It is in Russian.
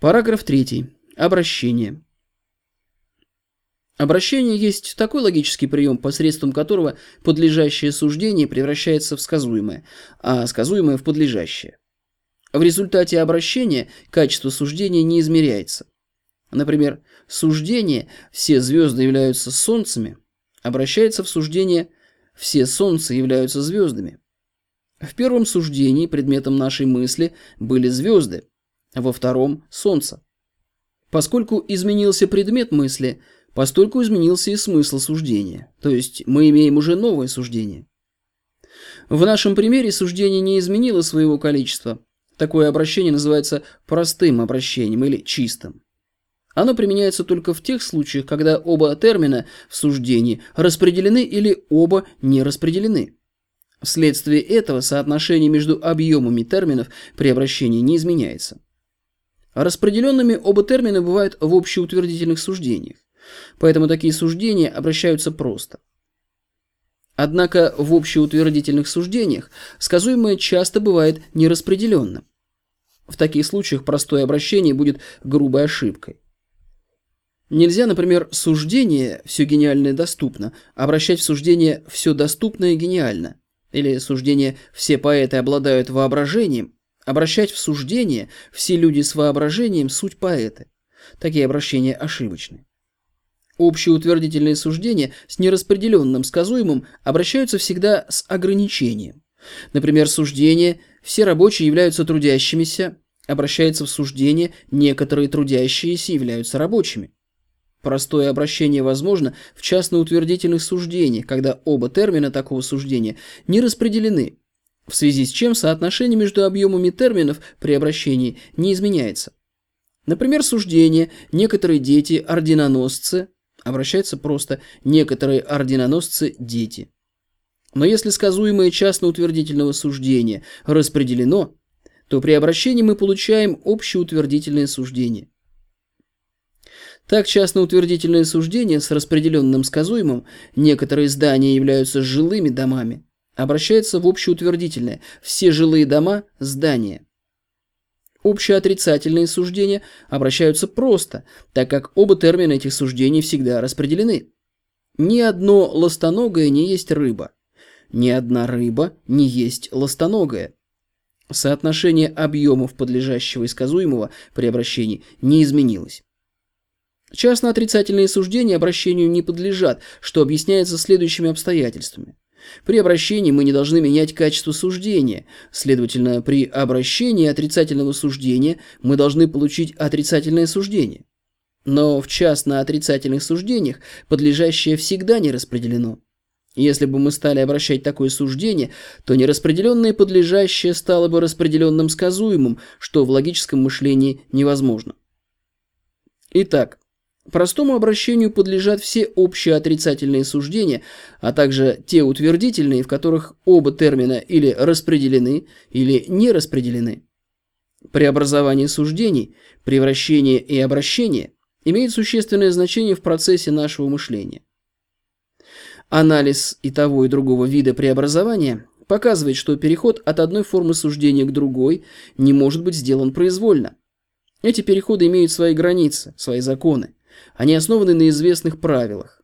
Параграф 3. Обращение. Обращение есть такой логический прием, посредством которого подлежащее суждение превращается в сказуемое, а сказуемое в подлежащее. В результате обращения качество суждения не измеряется. Например, суждение «все звезды являются солнцами» обращается в суждение «все солнца являются звездами». В первом суждении предметом нашей мысли были звезды, во втором – солнце. Поскольку изменился предмет мысли – постольку изменился и смысл суждения, то есть мы имеем уже новое суждение. В нашем примере суждение не изменило своего количества. Такое обращение называется простым обращением или чистым. Оно применяется только в тех случаях, когда оба термина в суждении распределены или оба не распределены. Вследствие этого соотношение между объемами терминов при обращении не изменяется. Распределенными оба термина бывают в общеутвердительных суждениях. Поэтому такие суждения обращаются просто. Однако в общеутвердительных суждениях сказуемое часто бывает нераспределенным. В таких случаях простое обращение будет грубой ошибкой. Нельзя, например, суждение «все гениальное доступно» обращать в суждение «все доступное гениально» или суждение «все поэты обладают воображением» обращать в суждение «все люди с воображением – суть поэты». Такие обращения ошибочны. Общие утвердительные суждения с нераспределенным сказуемым обращаются всегда с ограничением. Например, суждение «все рабочие являются трудящимися» обращается в суждение «некоторые трудящиеся являются рабочими». Простое обращение возможно в частно-утвердительных суждениях, когда оба термина такого суждения не распределены, в связи с чем соотношение между объемами терминов при обращении не изменяется. Например, суждение «некоторые дети – орденоносцы» обращается просто «некоторые орденоносцы – дети». Но если сказуемое частно-утвердительного суждения распределено, то при обращении мы получаем общеутвердительное суждение. Так частно-утвердительное суждение с распределенным сказуемым «некоторые здания являются жилыми домами» обращается в общеутвердительное «все жилые дома – здания». Общеотрицательные суждения обращаются просто, так как оба термина этих суждений всегда распределены. Ни одно ластоногое не есть рыба. Ни одна рыба не есть ластоногая. Соотношение объемов подлежащего и сказуемого при обращении не изменилось. Частно-отрицательные суждения обращению не подлежат, что объясняется следующими обстоятельствами. При обращении мы не должны менять качество суждения. Следовательно, при обращении отрицательного суждения мы должны получить отрицательное суждение. Но в частно-отрицательных суждениях подлежащее всегда не распределено. Если бы мы стали обращать такое суждение, то нераспределенное подлежащее стало бы распределенным сказуемым, что в логическом мышлении невозможно. Итак, Простому обращению подлежат все общие отрицательные суждения, а также те утвердительные, в которых оба термина или распределены, или не распределены. Преобразование суждений, превращение и обращение имеют существенное значение в процессе нашего мышления. Анализ и того, и другого вида преобразования показывает, что переход от одной формы суждения к другой не может быть сделан произвольно. Эти переходы имеют свои границы, свои законы. Они основаны на известных правилах.